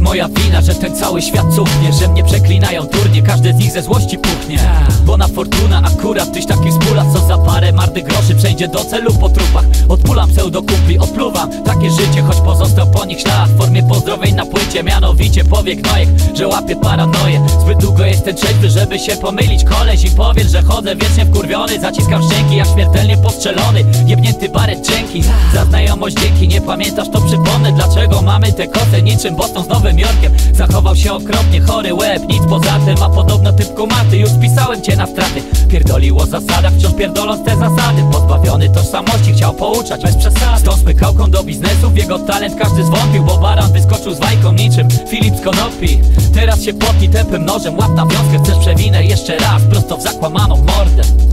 moja wina, że ten cały świat cuchnie Że mnie przeklinają turnie, każdy z nich ze złości puchnie. Bo na fortuna akurat tyś taki spula Co za parę mardy groszy przejdzie do celu po trupach. Odpulam pseudo kumpli, odpluwam takie życie Choć pozostał po nich ślad w formie pozdrowień na płycie. Mianowicie powie gnojek, że łapie paranoję. Zbyt długo jestem trzeźwy, żeby się pomylić. Koleś i powiedz, że chodzę wiecznie wkurwiony. Zaciskam szczęki jak śmiertelnie postrzelony Jebnięty baret dzięki. Za znajomość dzięki, nie pamiętasz to mamy te koty niczym Boston z Nowym Jorkiem. Zachował się okropnie, chory łeb, nic poza tym A podobno typ kumaty, już spisałem cię na straty. Pierdoliło zasadach, wciąż pierdoląc te zasady. Pozbawiony tożsamości, chciał pouczać bez przesady. Z tą do biznesu, w jego talent każdy zwątpił Bo baran wyskoczył z wajką niczym Filip z Konopi. Teraz się potnij tępym nożem, łap na wiązkę Chcesz przewinę jeszcze raz, prosto w zakłamaną mordę